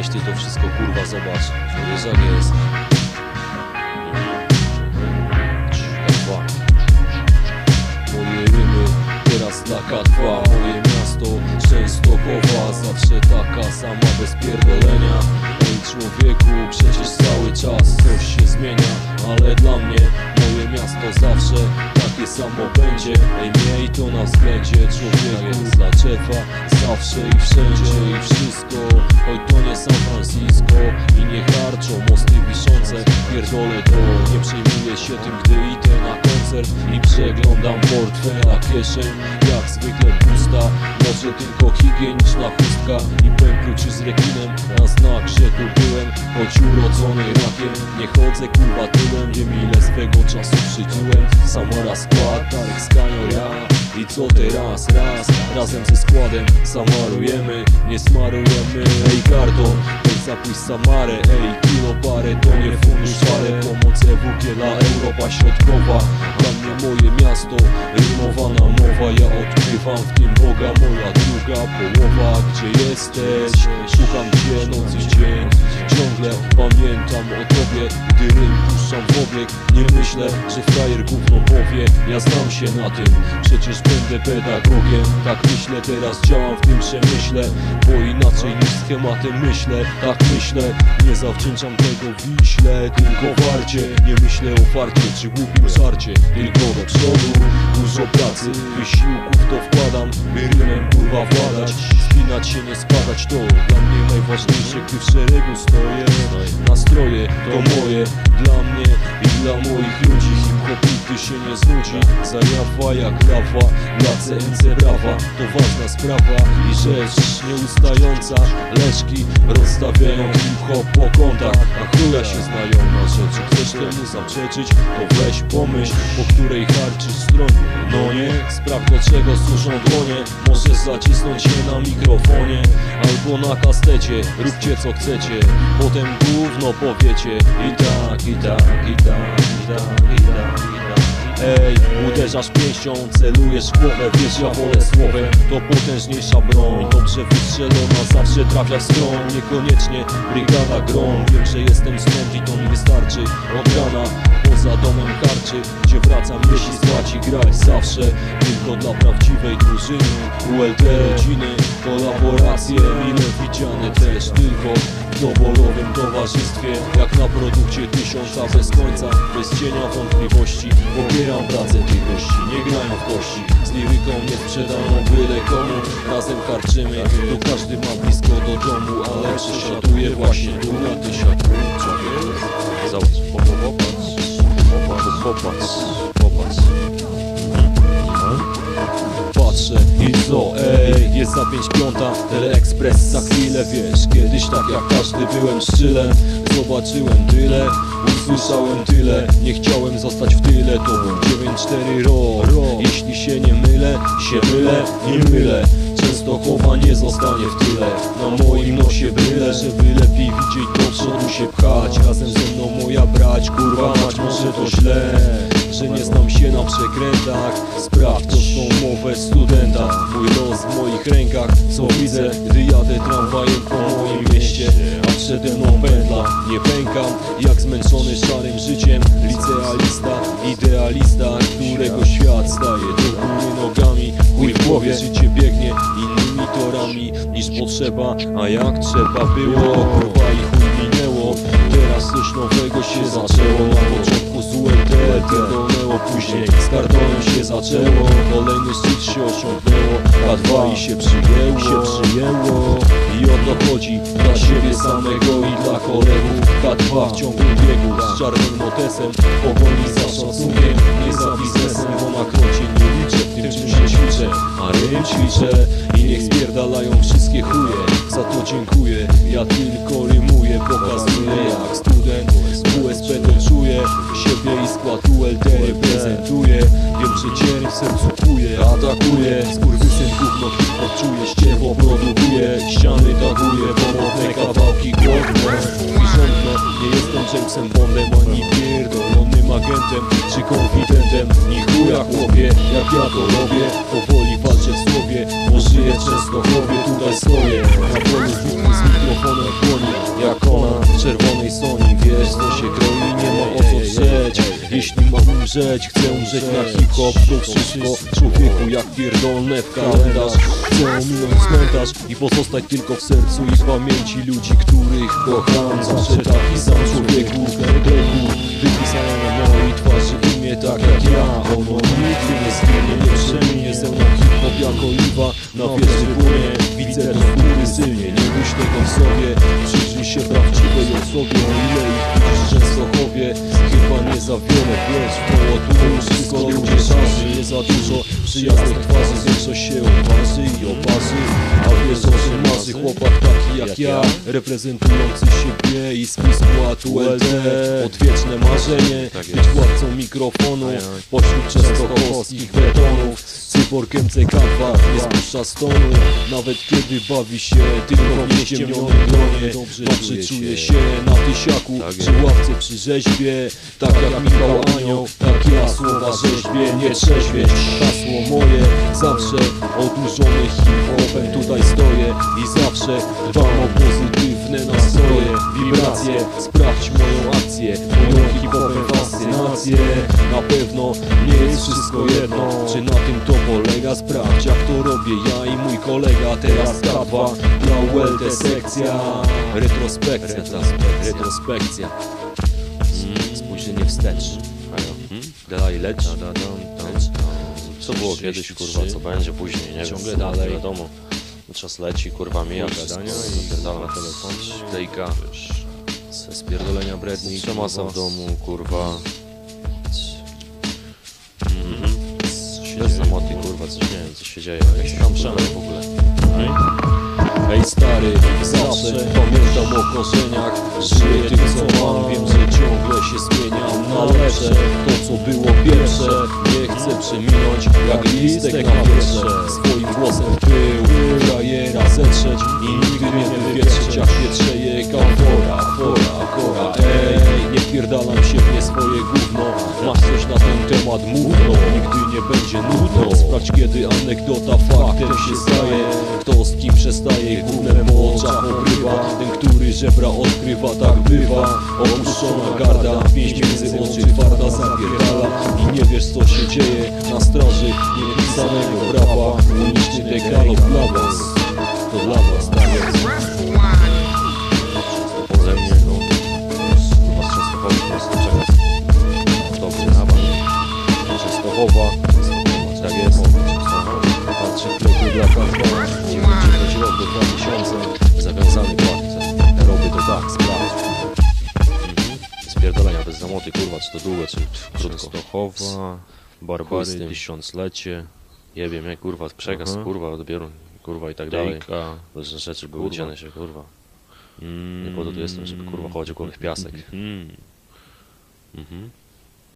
Weź ty to wszystko kurwa zobacz. Jak jest. K2. Moje rymy teraz na K2 Moje miasto Częstochowa Zawsze taka sama bez pierdolenia Ej człowieku, przecież cały czas coś się zmienia Ale dla mnie moje miasto zawsze takie samo będzie Ej miej to na względzie człowieku Dlaczego zawsze i wszędzie i wszystko. Choć to nie San Francisco I nie harczą mosty wiszące. Pierdolę to, nie przejmuję się tym Gdy idę na koncert i przeglądam portfel A kieszeń. Jak zwykle pusta Może tylko higieniczna chustka I pęplu z rekinem. Na znak, że tu byłem Choć urodzony rakiem. Nie chodzę kurwa tyłem Wiem ile swego czasu przytyłem. Samara skład, Tarek Skanio, ja i co teraz? Raz, razem ze składem Samarujemy, nie smarujemy. Ej karton, zapuść Samarę. Ej kilo parę, to nie fundusz ale Pomoc EWG dla Europa Środkowa. Dla mnie moje miasto, rymowana mowa. Ja odkrywam w tym Boga Moja druga połowa, gdzie jesteś? Szukam Cię noc i Ciągle pamiętam o Tobie Gdy rym puszczam w obieg Nie myślę, że frajer gówno powie. Ja znam się na tym, przecież będę pedagogiem. Tak myślę, teraz działam w tym przemyśle Bo inaczej niż schematem myślę. Tak myślę, nie zawdzięczam tego wiśle Tylko warcie, nie myślę o farcie Czy głupim żarcie, tylko do przodu. Dużo pracy, wysiłków to wkładam By rymem kurwa władać. Spinać się, nie spadać to Dla mnie najważniejsze, gdy w szeregu stoję Nastroje to moje, dla mnie i dla moich ludzi. Hip-hop nigdy się nie znudzi Zajawa jak lawa, dla CNC brawa. To ważna sprawa i rzecz nieustająca. Leszki rozstawiają hip-hop po kątach Chuja się znają na rzeczy Chcesz temu zaprzeczyć, to weź pomyśl Po której harczysz stronie No nie, sprawdź do czego służą dłonie. Możesz zacisnąć się na mikrofonie Albo na kastecie, róbcie co chcecie Potem gówno powiecie. I tak, i tak, i tak, i tak, i tak Ej, uderzasz pięścią, celujesz w głowę Wiesz, ja wolę słowem, to potężniejsza broń Dobrze wystrzelona, zawsze trafia w stron Niekoniecznie brygada grom. Wiem, że jestem stąd i to mi wystarczy Od rana poza domem karczy Gdzie wracam myśli spać i grać zawsze Tylko dla prawdziwej drużyny. ULT rodziny, kolaboracje Mile widziane też tylko w doborowym towarzystwie Jak na produkcie tysiąca bez końca Bez cienia wątpliwości Popieram pracę tych gości, nie grają w kości. Z liryką nie sprzedają byle komu Razem karczymy, to każdy ma blisko do domu Ale przesiaduje właśnie tu na popatrz Popatrz, popatrz jest za pięć piąta Teleexpress za chwilę, wiesz Kiedyś tak jak każdy byłem szczylem. Zobaczyłem tyle, usłyszałem tyle. Nie chciałem zostać w tyle, to był 9-4 rok Jeśli się nie mylę, się mylę, nie mylę. Częstochowa nie zostanie w tyle. Na moim nosie byle, żeby lepiej widzieć do przodu się pchać. Razem ze mną moja brać, kurwa mać, może to źle. Że przekrętach Sprawdź to tą mowę studenta. Mój los w moich rękach. Co widzę, gdy jadę tramwajem po moim mieście. A przede mną pętla, nie pękam. Jak zmęczony szarym życiem. Licealista, idealista Którego świat staje do góry nogami. Chuj w głowie, życie biegnie innymi torami Niż potrzeba, a jak trzeba było Kurwa i chuj Teraz coś nowego się zaczęło Na początku z ULT pierdolnęło Później z kartonem się zaczęło. Kolejny szczyt się osiągnęło K2 i się przyjęło. Się przyjęło. I o to chodzi Dla siebie samego i dla kolegów. K2 w ciągłym biegu Z czarnym notesem Pogoni za szacunkiem Nie za biznesem Bo na krocie nie liczę W tym czym się ćwiczę. A rym ćwiczę Atakuje Skurwysyn gówno hip-hop czuje Ściewo produkuje Ściany taguje Pomocne kawałki głodne. I rządne Nie jestem Jamesem Bondem Ani pierdolonym agentem Czy konfidentem. Ni chuja chłopie Jak ja to robię Powoli walczę w słowie umrzeć, chcę umrzeć na hip-hop To wszystko. Człowieku jak pierdolne w kalendarz. Chcę ominąć cmentarz i pozostać tylko w sercu i w pamięci ludzi, których kocham. Zawsze taki sam człowieku, kleku Wypisane na mojej twarzy imię tak jak ja. Ono nigdy nie zginie, nie przeminie Ze mną hip-hop jak oliwa na wieży płynie Widzę to góry sylnie, nie tego w sobie. Przyjrzyj się prawdziwej osobie, za wiele, wiesz, koło tu wszystko ludzie szarzy Nie za dużo przyjaznych twarzy, większość się oparzy i oparzy A wiesz, o chłopak taki jak ja Reprezentujący siebie i swój skład ULT Odwieczne marzenie, być władcą mikrofonu Pośród częstochowskich betonów. Cyborg MCK2 nie spuszcza stonu. Nawet kiedy bawi się tylko w nieściemnionym gronie Dobrze czuje się. na tysiaku Przy ławce przy rzeźbie. Tak jak Michał Anioł Tak ja słowa rzeźbie Nie trzeźwieć Hasło moje Zawsze odurzony hip-hopem Tutaj stoję i zawsze o pozytywne nastroje Wibracje. Sprawdź moją akcję Moją hip-hopem fascynację. Na pewno nie jest wszystko jedno Czy na tym to polega? Sprawdź jak to robię ja i mój kolega. Teraz K2 dla ULT sekcja. Retrospekcja Retrospekcja. Mm, Spojrzenie wstecz. Dalej lecz. Co było kiedyś, kurwa, co będzie później, nie? Ciągle dalej. wiadomo. Czas leci, kurwa, mija gadania i zapierdalam na telefon. Klejka. Ze spierdolenia bredni Przemasa w domu, kurwa. Się Bez zamoty, kurwa, coś nie wiem, co się dzieje. Jakaś tam przemysł w ogóle. Ej. Stary, zawsze pamiętam o korzeniach. Żyję tym co mam, wiem, że ciągle się zmieniam na lepsze To co było pierwsze, nie chcę przeminąć Jak listek na wietrze. Swoim głosem tył, frajera zetrzeć I nigdy nie wywietrzyć jak wietrzeje kamfora Fora, kora, ej, nie wpierdalam się w nie swoje gówno Masz coś na ten temat, mów no Nigdy nie będzie nudno. Sprawdź kiedy anegdota faktem się staje Kto z kim przestaje, gównem po oczach obrywa. Ten, który żebra odkrywa, tak bywa. Opuszczona garda, pięść między oczy twarda zapierdala. I nie wiesz co się dzieje na straży Niepisanego prawa Uniczny dekalog dla was To dla was, tak jest Ode mnie, no. Kurwa, z Częstochowy po prostu czekać. Dobry nawal. Częstochowa Tak jest Patrzę kroku dla Karkowa 9 rok do 2000 Zawiązany płatce Robię to tak, sprawdź Spierdolenia bez zamoty, kurwa, czy to długo, czy krótko. Częstochowa Barbary, tysiąclecie. Jebie mnie, kurwa, przekaz, Aha. kurwa, odbioru, kurwa i tak dalej. Dejka Różne rzeczy były Kurwa. dziane się, kurwa. Mm. Nie po to tu jestem, żeby kurwa chodzić głowę w piasek. Mhm.